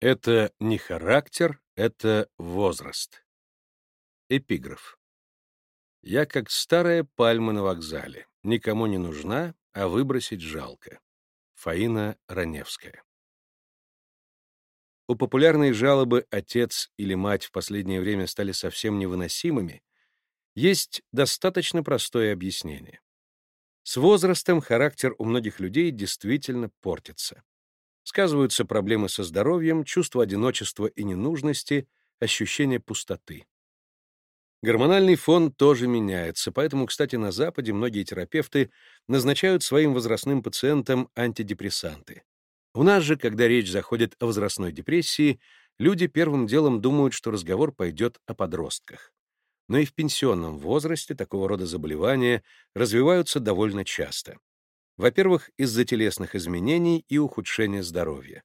Это не характер, это возраст. Эпиграф. Я как старая пальма на вокзале. Никому не нужна, а выбросить жалко. Фаина Раневская. У популярной жалобы «отец» или «мать» в последнее время стали совсем невыносимыми, есть достаточно простое объяснение. С возрастом характер у многих людей действительно портится. Сказываются проблемы со здоровьем, чувство одиночества и ненужности, ощущение пустоты. Гормональный фон тоже меняется, поэтому, кстати, на Западе многие терапевты назначают своим возрастным пациентам антидепрессанты. У нас же, когда речь заходит о возрастной депрессии, люди первым делом думают, что разговор пойдет о подростках. Но и в пенсионном возрасте такого рода заболевания развиваются довольно часто. Во-первых, из-за телесных изменений и ухудшения здоровья.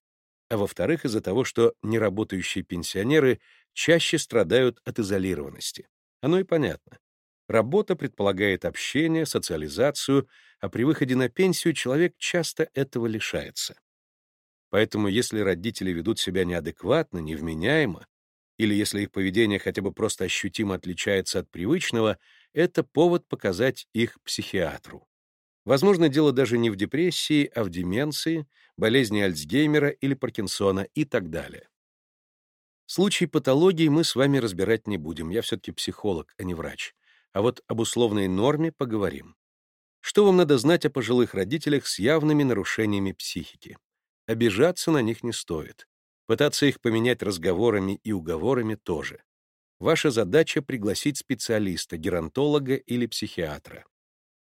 А во-вторых, из-за того, что неработающие пенсионеры чаще страдают от изолированности. Оно и понятно. Работа предполагает общение, социализацию, а при выходе на пенсию человек часто этого лишается. Поэтому если родители ведут себя неадекватно, невменяемо, или если их поведение хотя бы просто ощутимо отличается от привычного, это повод показать их психиатру. Возможно, дело даже не в депрессии, а в деменции, болезни Альцгеймера или Паркинсона и так далее. Случай патологии мы с вами разбирать не будем, я все-таки психолог, а не врач. А вот об условной норме поговорим. Что вам надо знать о пожилых родителях с явными нарушениями психики? Обижаться на них не стоит. Пытаться их поменять разговорами и уговорами тоже. Ваша задача — пригласить специалиста, геронтолога или психиатра.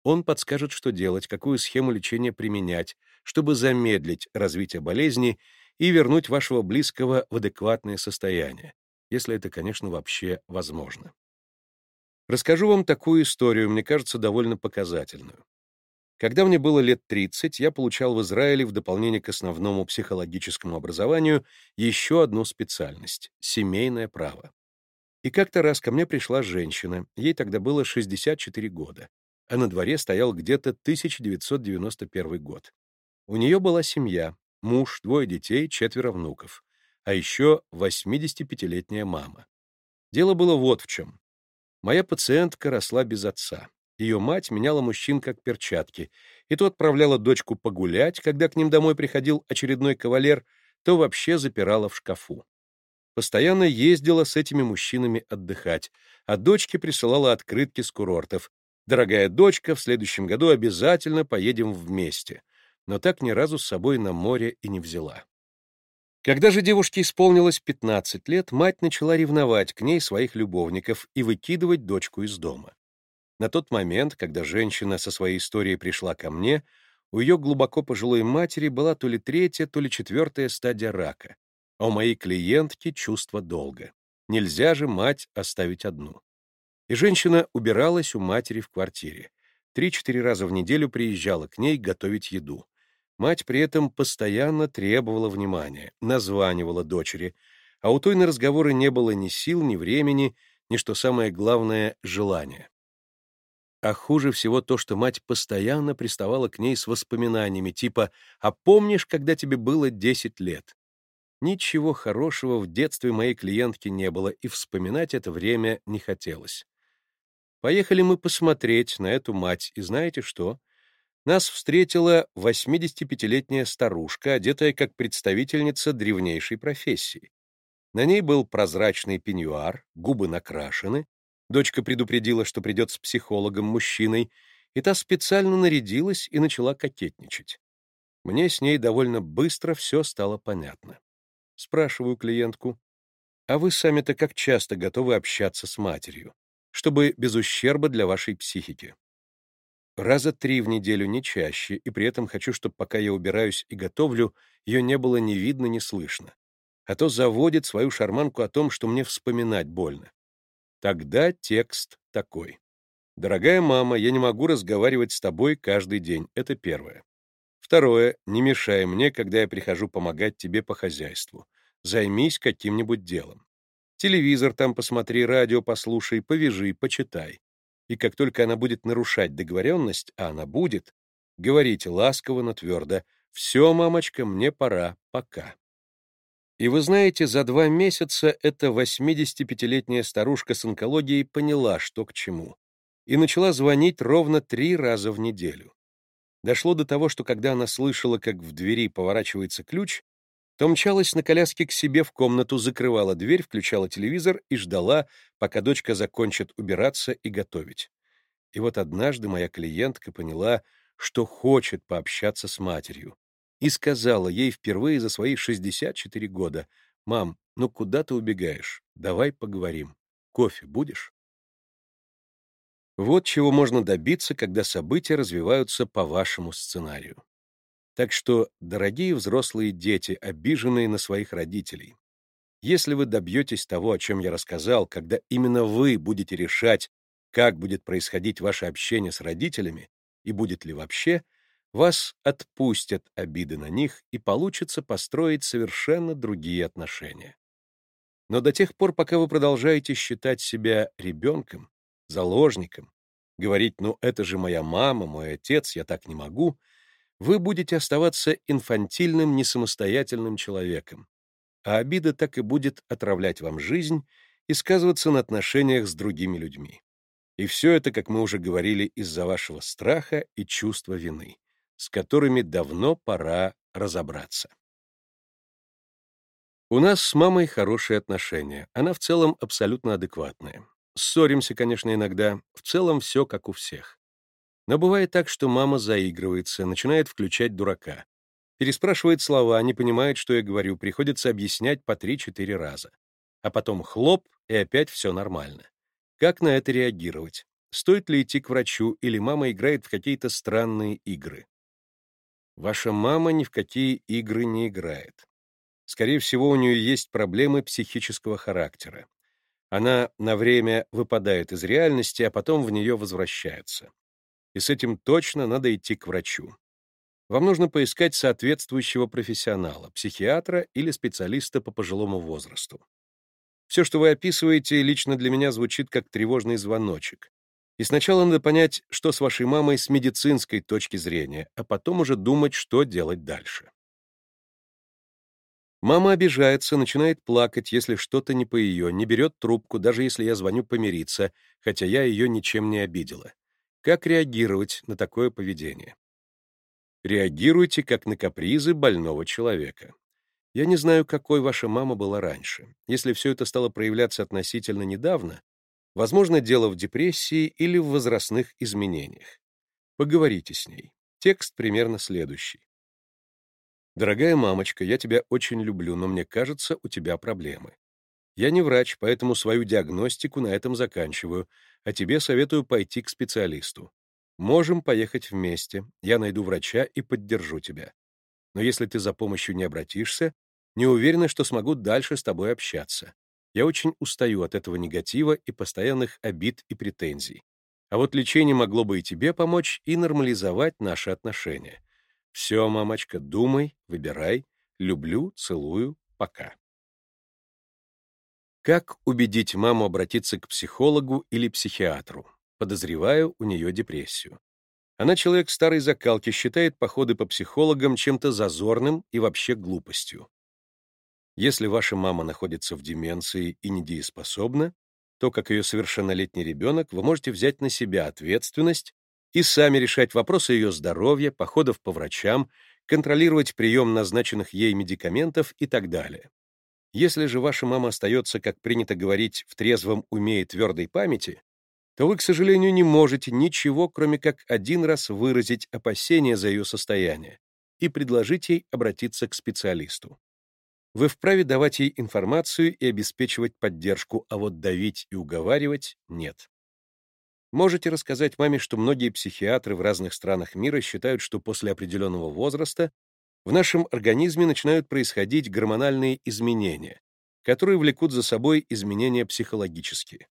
Он подскажет, что делать, какую схему лечения применять, чтобы замедлить развитие болезни и вернуть вашего близкого в адекватное состояние, если это, конечно, вообще возможно. Расскажу вам такую историю, мне кажется, довольно показательную. Когда мне было лет 30, я получал в Израиле в дополнение к основному психологическому образованию еще одну специальность — семейное право. И как-то раз ко мне пришла женщина, ей тогда было 64 года а на дворе стоял где-то 1991 год. У нее была семья, муж, двое детей, четверо внуков, а еще 85-летняя мама. Дело было вот в чем. Моя пациентка росла без отца. Ее мать меняла мужчин как перчатки, и то отправляла дочку погулять, когда к ним домой приходил очередной кавалер, то вообще запирала в шкафу. Постоянно ездила с этими мужчинами отдыхать, а дочке присылала открытки с курортов, Дорогая дочка, в следующем году обязательно поедем вместе. Но так ни разу с собой на море и не взяла. Когда же девушке исполнилось 15 лет, мать начала ревновать к ней своих любовников и выкидывать дочку из дома. На тот момент, когда женщина со своей историей пришла ко мне, у ее глубоко пожилой матери была то ли третья, то ли четвертая стадия рака, а у моей клиентки чувство долга. Нельзя же мать оставить одну. И женщина убиралась у матери в квартире. Три-четыре раза в неделю приезжала к ней готовить еду. Мать при этом постоянно требовала внимания, названивала дочери, а у той на разговоры не было ни сил, ни времени, ни, что самое главное, желания. А хуже всего то, что мать постоянно приставала к ней с воспоминаниями, типа «А помнишь, когда тебе было 10 лет?» Ничего хорошего в детстве моей клиентки не было, и вспоминать это время не хотелось. Поехали мы посмотреть на эту мать, и знаете что? Нас встретила 85-летняя старушка, одетая как представительница древнейшей профессии. На ней был прозрачный пеньюар, губы накрашены. Дочка предупредила, что придет с психологом-мужчиной, и та специально нарядилась и начала кокетничать. Мне с ней довольно быстро все стало понятно. Спрашиваю клиентку, а вы сами-то как часто готовы общаться с матерью? Чтобы без ущерба для вашей психики. Раза три в неделю, не чаще, и при этом хочу, чтобы пока я убираюсь и готовлю, ее не было ни видно, ни слышно. А то заводит свою шарманку о том, что мне вспоминать больно. Тогда текст такой. «Дорогая мама, я не могу разговаривать с тобой каждый день». Это первое. Второе. Не мешай мне, когда я прихожу помогать тебе по хозяйству. Займись каким-нибудь делом. Телевизор там посмотри, радио послушай, повяжи, почитай. И как только она будет нарушать договоренность, а она будет, говорите ласково, но твердо, «Все, мамочка, мне пора, пока». И вы знаете, за два месяца эта 85-летняя старушка с онкологией поняла, что к чему, и начала звонить ровно три раза в неделю. Дошло до того, что когда она слышала, как в двери поворачивается ключ, то мчалась на коляске к себе в комнату, закрывала дверь, включала телевизор и ждала, пока дочка закончит убираться и готовить. И вот однажды моя клиентка поняла, что хочет пообщаться с матерью, и сказала ей впервые за свои 64 года, «Мам, ну куда ты убегаешь? Давай поговорим. Кофе будешь?» Вот чего можно добиться, когда события развиваются по вашему сценарию. Так что, дорогие взрослые дети, обиженные на своих родителей, если вы добьетесь того, о чем я рассказал, когда именно вы будете решать, как будет происходить ваше общение с родителями и будет ли вообще, вас отпустят обиды на них и получится построить совершенно другие отношения. Но до тех пор, пока вы продолжаете считать себя ребенком, заложником, говорить «ну это же моя мама, мой отец, я так не могу», вы будете оставаться инфантильным, несамостоятельным человеком, а обида так и будет отравлять вам жизнь и сказываться на отношениях с другими людьми. И все это, как мы уже говорили, из-за вашего страха и чувства вины, с которыми давно пора разобраться. У нас с мамой хорошие отношения, она в целом абсолютно адекватная. Ссоримся, конечно, иногда, в целом все как у всех. Но бывает так, что мама заигрывается, начинает включать дурака. Переспрашивает слова, не понимает, что я говорю, приходится объяснять по 3-4 раза. А потом хлоп, и опять все нормально. Как на это реагировать? Стоит ли идти к врачу, или мама играет в какие-то странные игры? Ваша мама ни в какие игры не играет. Скорее всего, у нее есть проблемы психического характера. Она на время выпадает из реальности, а потом в нее возвращается и с этим точно надо идти к врачу. Вам нужно поискать соответствующего профессионала, психиатра или специалиста по пожилому возрасту. Все, что вы описываете, лично для меня звучит как тревожный звоночек. И сначала надо понять, что с вашей мамой с медицинской точки зрения, а потом уже думать, что делать дальше. Мама обижается, начинает плакать, если что-то не по ее, не берет трубку, даже если я звоню помириться, хотя я ее ничем не обидела. Как реагировать на такое поведение? Реагируйте как на капризы больного человека. Я не знаю, какой ваша мама была раньше. Если все это стало проявляться относительно недавно, возможно, дело в депрессии или в возрастных изменениях. Поговорите с ней. Текст примерно следующий. «Дорогая мамочка, я тебя очень люблю, но мне кажется, у тебя проблемы. Я не врач, поэтому свою диагностику на этом заканчиваю, а тебе советую пойти к специалисту. Можем поехать вместе, я найду врача и поддержу тебя. Но если ты за помощью не обратишься, не уверена, что смогу дальше с тобой общаться. Я очень устаю от этого негатива и постоянных обид и претензий. А вот лечение могло бы и тебе помочь, и нормализовать наши отношения. Все, мамочка, думай, выбирай. Люблю, целую, пока. Как убедить маму обратиться к психологу или психиатру? Подозреваю у нее депрессию. Она человек старой закалки, считает походы по психологам чем-то зазорным и вообще глупостью. Если ваша мама находится в деменции и недееспособна, то, как ее совершеннолетний ребенок, вы можете взять на себя ответственность и сами решать вопросы ее здоровья, походов по врачам, контролировать прием назначенных ей медикаментов и так далее. Если же ваша мама остается, как принято говорить, в трезвом уме и твердой памяти, то вы, к сожалению, не можете ничего, кроме как один раз выразить опасения за ее состояние и предложить ей обратиться к специалисту. Вы вправе давать ей информацию и обеспечивать поддержку, а вот давить и уговаривать — нет. Можете рассказать маме, что многие психиатры в разных странах мира считают, что после определенного возраста в нашем организме начинают происходить гормональные изменения, которые влекут за собой изменения психологические.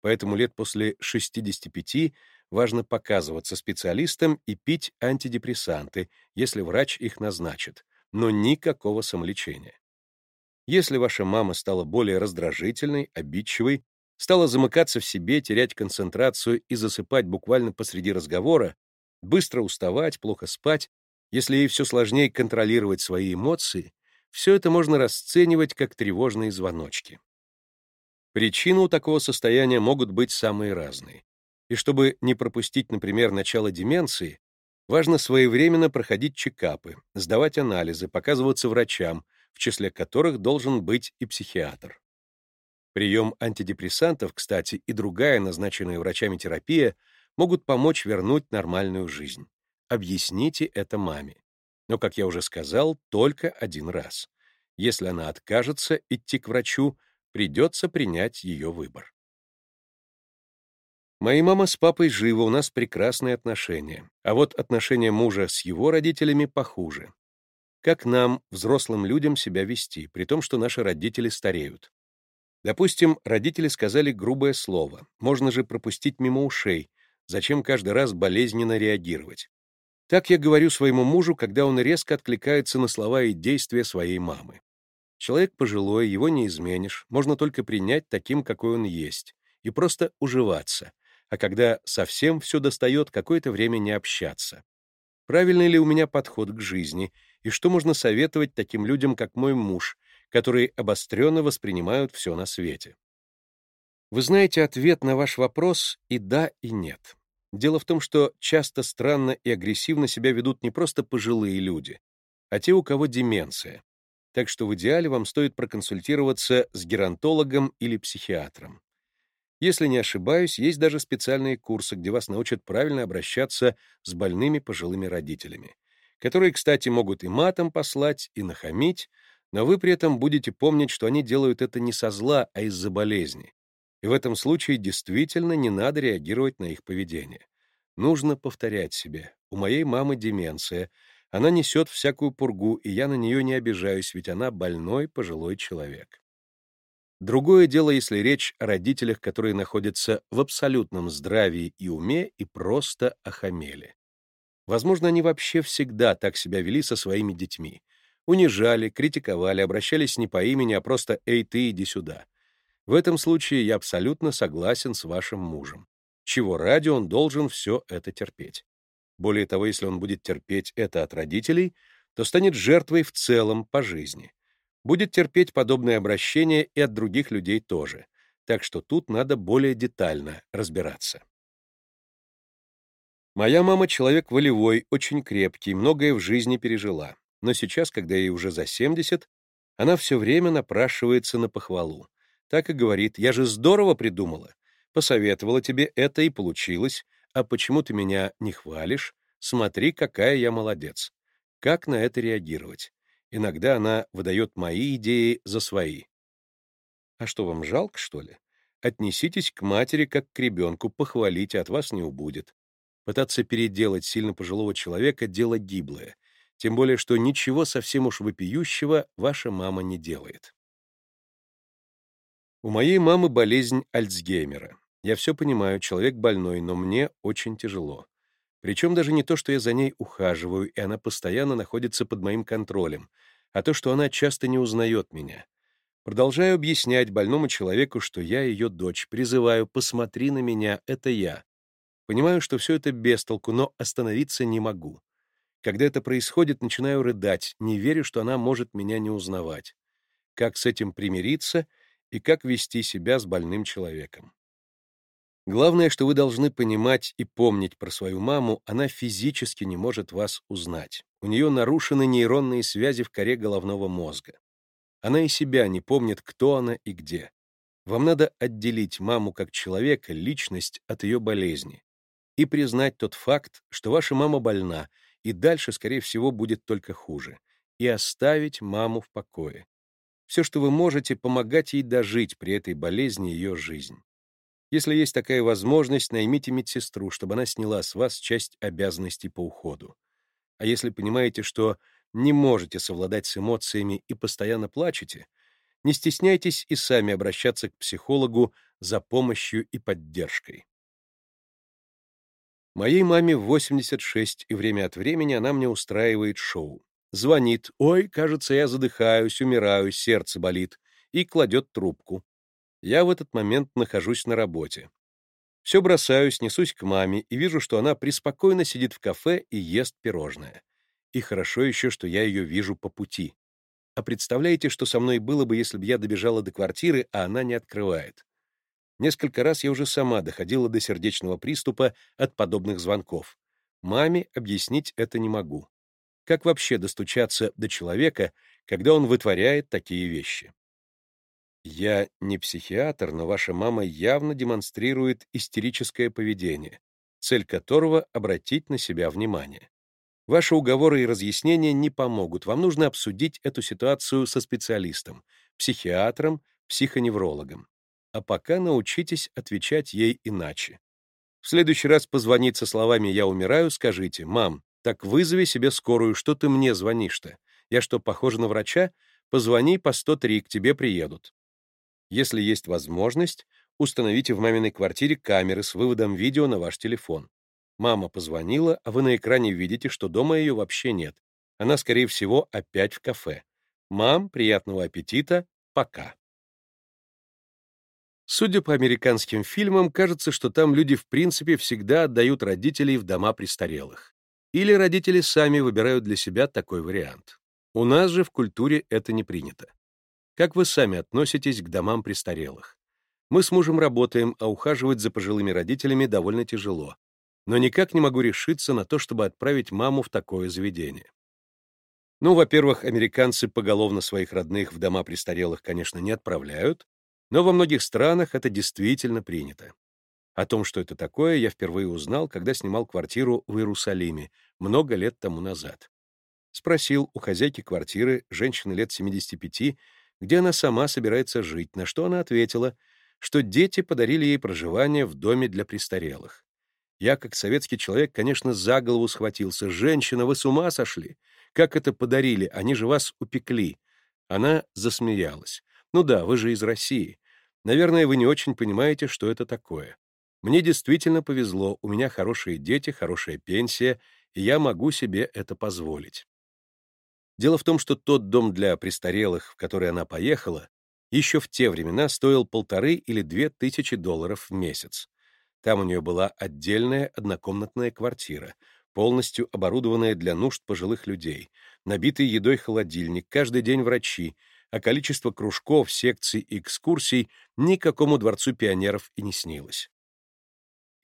Поэтому лет после 65 важно показываться специалистам и пить антидепрессанты, если врач их назначит, но никакого самолечения. Если ваша мама стала более раздражительной, обидчивой, стала замыкаться в себе, терять концентрацию и засыпать буквально посреди разговора, быстро уставать, плохо спать, если ей все сложнее контролировать свои эмоции, все это можно расценивать как тревожные звоночки. Причины у такого состояния могут быть самые разные. И чтобы не пропустить, например, начало деменции, важно своевременно проходить чекапы, сдавать анализы, показываться врачам, в числе которых должен быть и психиатр. Прием антидепрессантов, кстати, и другая назначенная врачами терапия могут помочь вернуть нормальную жизнь. Объясните это маме. Но, как я уже сказал, только один раз. Если она откажется идти к врачу, придется принять ее выбор. Мои мама с папой живы, у нас прекрасные отношения, а вот отношения мужа с его родителями похуже. Как нам, взрослым людям, себя вести, при том, что наши родители стареют? Допустим, родители сказали грубое слово, можно же пропустить мимо ушей, зачем каждый раз болезненно реагировать? Так я говорю своему мужу, когда он резко откликается на слова и действия своей мамы. Человек пожилой, его не изменишь, можно только принять таким, какой он есть, и просто уживаться, а когда совсем все достает, какое-то время не общаться. Правильный ли у меня подход к жизни, и что можно советовать таким людям, как мой муж, которые обостренно воспринимают все на свете? Вы знаете ответ на ваш вопрос и да, и нет. Дело в том, что часто странно и агрессивно себя ведут не просто пожилые люди, а те, у кого деменция, так что в идеале вам стоит проконсультироваться с геронтологом или психиатром. Если не ошибаюсь, есть даже специальные курсы, где вас научат правильно обращаться с больными пожилыми родителями, которые, кстати, могут и матом послать, и нахамить, но вы при этом будете помнить, что они делают это не со зла, а из-за болезни. И в этом случае действительно не надо реагировать на их поведение. Нужно повторять себе. У моей мамы деменция, она несет всякую пургу, и я на нее не обижаюсь, ведь она больной пожилой человек. Другое дело, если речь о родителях, которые находятся в абсолютном здравии и уме и просто охамели. Возможно, они вообще всегда так себя вели со своими детьми. Унижали, критиковали, обращались не по имени, а просто «Эй, ты, иди сюда». В этом случае я абсолютно согласен с вашим мужем. Чего ради он должен все это терпеть. Более того, если он будет терпеть это от родителей, то станет жертвой в целом по жизни. Будет терпеть подобное обращение и от других людей тоже. Так что тут надо более детально разбираться. Моя мама человек волевой, очень крепкий, многое в жизни пережила. Но сейчас, когда ей уже за 70, она все время напрашивается на похвалу. Так и говорит, я же здорово придумала. Посоветовала тебе это и получилось, а почему ты меня не хвалишь? Смотри, какая я молодец. Как на это реагировать? Иногда она выдает мои идеи за свои. А что, вам жалко, что ли? Отнеситесь к матери как к ребенку, похвалите, от вас не убудет. Пытаться переделать сильно пожилого человека — дело гиблое, тем более, что ничего совсем уж вопиющего ваша мама не делает. У моей мамы болезнь Альцгеймера. Я все понимаю, человек больной, но мне очень тяжело. Причем даже не то, что я за ней ухаживаю, и она постоянно находится под моим контролем, а то, что она часто не узнает меня. Продолжаю объяснять больному человеку, что я ее дочь, призываю «посмотри на меня, это я». Понимаю, что все это бестолку, но остановиться не могу. Когда это происходит, начинаю рыдать, не верю, что она может меня не узнавать. Как с этим примириться и как вести себя с больным человеком? Главное, что вы должны понимать и помнить про свою маму, она физически не может вас узнать. У нее нарушены нейронные связи в коре головного мозга. Она и себя не помнит, кто она и где. Вам надо отделить маму как человека, личность от ее болезни и признать тот факт, что ваша мама больна, и дальше, скорее всего, будет только хуже, и оставить маму в покое. Все, что вы можете, помогать ей дожить при этой болезни ее жизнь. Если есть такая возможность, наймите медсестру, чтобы она сняла с вас часть обязанностей по уходу. А если понимаете, что не можете совладать с эмоциями и постоянно плачете, не стесняйтесь и сами обращаться к психологу за помощью и поддержкой. Моей маме 86, и время от времени она мне устраивает шоу. Звонит, ой, кажется, я задыхаюсь, умираю, сердце болит, и кладет трубку. Я в этот момент нахожусь на работе. Все бросаюсь, несусь к маме и вижу, что она преспокойно сидит в кафе и ест пирожное. И хорошо еще, что я ее вижу по пути. А представляете, что со мной было бы, если бы я добежала до квартиры, а она не открывает? Несколько раз я уже сама доходила до сердечного приступа от подобных звонков. Маме объяснить это не могу. Как вообще достучаться до человека, когда он вытворяет такие вещи? Я не психиатр, но ваша мама явно демонстрирует истерическое поведение, цель которого — обратить на себя внимание. Ваши уговоры и разъяснения не помогут. Вам нужно обсудить эту ситуацию со специалистом, психиатром, психоневрологом. А пока научитесь отвечать ей иначе. В следующий раз позвонить со словами «я умираю» скажите «Мам, так вызови себе скорую, что ты мне звонишь-то? Я что, похожа на врача? Позвони по 103, к тебе приедут». Если есть возможность, установите в маминой квартире камеры с выводом видео на ваш телефон. Мама позвонила, а вы на экране видите, что дома ее вообще нет. Она, скорее всего, опять в кафе. Мам, приятного аппетита, пока. Судя по американским фильмам, кажется, что там люди в принципе всегда отдают родителей в дома престарелых. Или родители сами выбирают для себя такой вариант. У нас же в культуре это не принято. Как вы сами относитесь к домам престарелых? Мы с мужем работаем, а ухаживать за пожилыми родителями довольно тяжело. Но никак не могу решиться на то, чтобы отправить маму в такое заведение. Ну, во-первых, американцы поголовно своих родных в дома престарелых, конечно, не отправляют, но во многих странах это действительно принято. О том, что это такое, я впервые узнал, когда снимал квартиру в Иерусалиме много лет тому назад. Спросил у хозяйки квартиры, женщины лет 75, где она сама собирается жить, на что она ответила, что дети подарили ей проживание в доме для престарелых. Я, как советский человек, конечно, за голову схватился. «Женщина, вы с ума сошли? Как это подарили? Они же вас упекли». Она засмеялась. «Ну да, вы же из России. Наверное, вы не очень понимаете, что это такое. Мне действительно повезло, у меня хорошие дети, хорошая пенсия, и я могу себе это позволить. Дело в том, что тот дом для престарелых, в который она поехала, еще в те времена стоил полторы или две тысячи долларов в месяц. Там у нее была отдельная однокомнатная квартира, полностью оборудованная для нужд пожилых людей, набитый едой холодильник, каждый день врачи, а количество кружков, секций и экскурсий никакому дворцу пионеров и не снилось.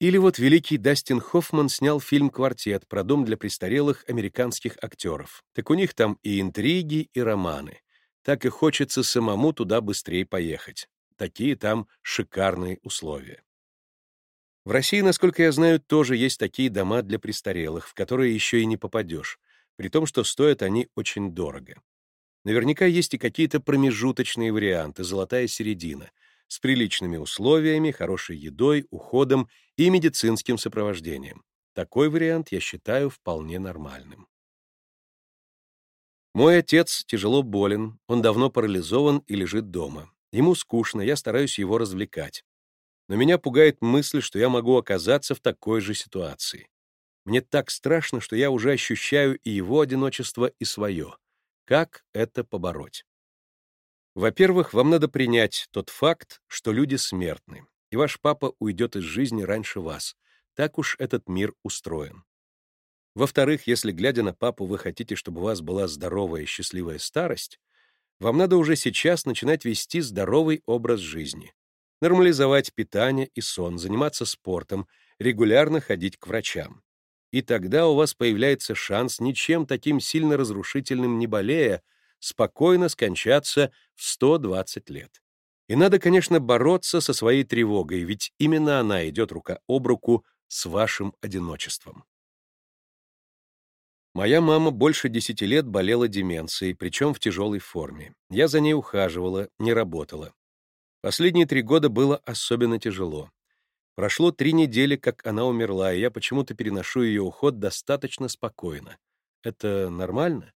Или вот великий Дастин Хоффман снял фильм «Квартет» про дом для престарелых американских актеров. Так у них там и интриги, и романы. Так и хочется самому туда быстрее поехать. Такие там шикарные условия. В России, насколько я знаю, тоже есть такие дома для престарелых, в которые еще и не попадешь, при том, что стоят они очень дорого. Наверняка есть и какие-то промежуточные варианты, золотая середина — с приличными условиями, хорошей едой, уходом и медицинским сопровождением. Такой вариант я считаю вполне нормальным. Мой отец тяжело болен, он давно парализован и лежит дома. Ему скучно, я стараюсь его развлекать. Но меня пугает мысль, что я могу оказаться в такой же ситуации. Мне так страшно, что я уже ощущаю и его одиночество, и свое. Как это побороть? Во-первых, вам надо принять тот факт, что люди смертны, и ваш папа уйдет из жизни раньше вас. Так уж этот мир устроен. Во-вторых, если, глядя на папу, вы хотите, чтобы у вас была здоровая и счастливая старость, вам надо уже сейчас начинать вести здоровый образ жизни, нормализовать питание и сон, заниматься спортом, регулярно ходить к врачам. И тогда у вас появляется шанс, ничем таким сильно разрушительным не болея, спокойно скончаться в 120 лет. И надо, конечно, бороться со своей тревогой, ведь именно она идет рука об руку с вашим одиночеством. Моя мама больше десяти лет болела деменцией, причем в тяжелой форме. Я за ней ухаживала, не работала. Последние три года было особенно тяжело. Прошло три недели, как она умерла, и я почему-то переношу ее уход достаточно спокойно. Это нормально?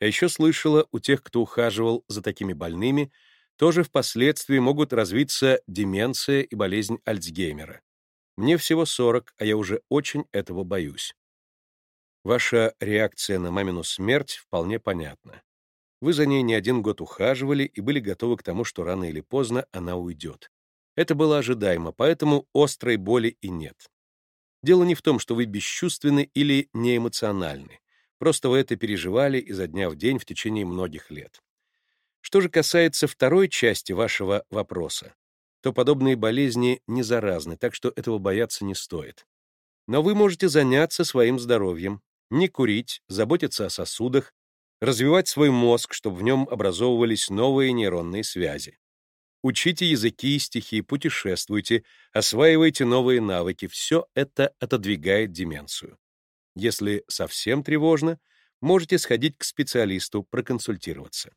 А еще слышала, у тех, кто ухаживал за такими больными, тоже впоследствии могут развиться деменция и болезнь Альцгеймера. Мне всего 40, а я уже очень этого боюсь. Ваша реакция на мамину смерть вполне понятна. Вы за ней не один год ухаживали и были готовы к тому, что рано или поздно она уйдет. Это было ожидаемо, поэтому острой боли и нет. Дело не в том, что вы бесчувственны или неэмоциональны. Просто вы это переживали изо дня в день в течение многих лет. Что же касается второй части вашего вопроса, то подобные болезни не заразны, так что этого бояться не стоит. Но вы можете заняться своим здоровьем, не курить, заботиться о сосудах, развивать свой мозг, чтобы в нем образовывались новые нейронные связи. Учите языки, стихи, путешествуйте, осваивайте новые навыки. Все это отодвигает деменцию. Если совсем тревожно, можете сходить к специалисту, проконсультироваться.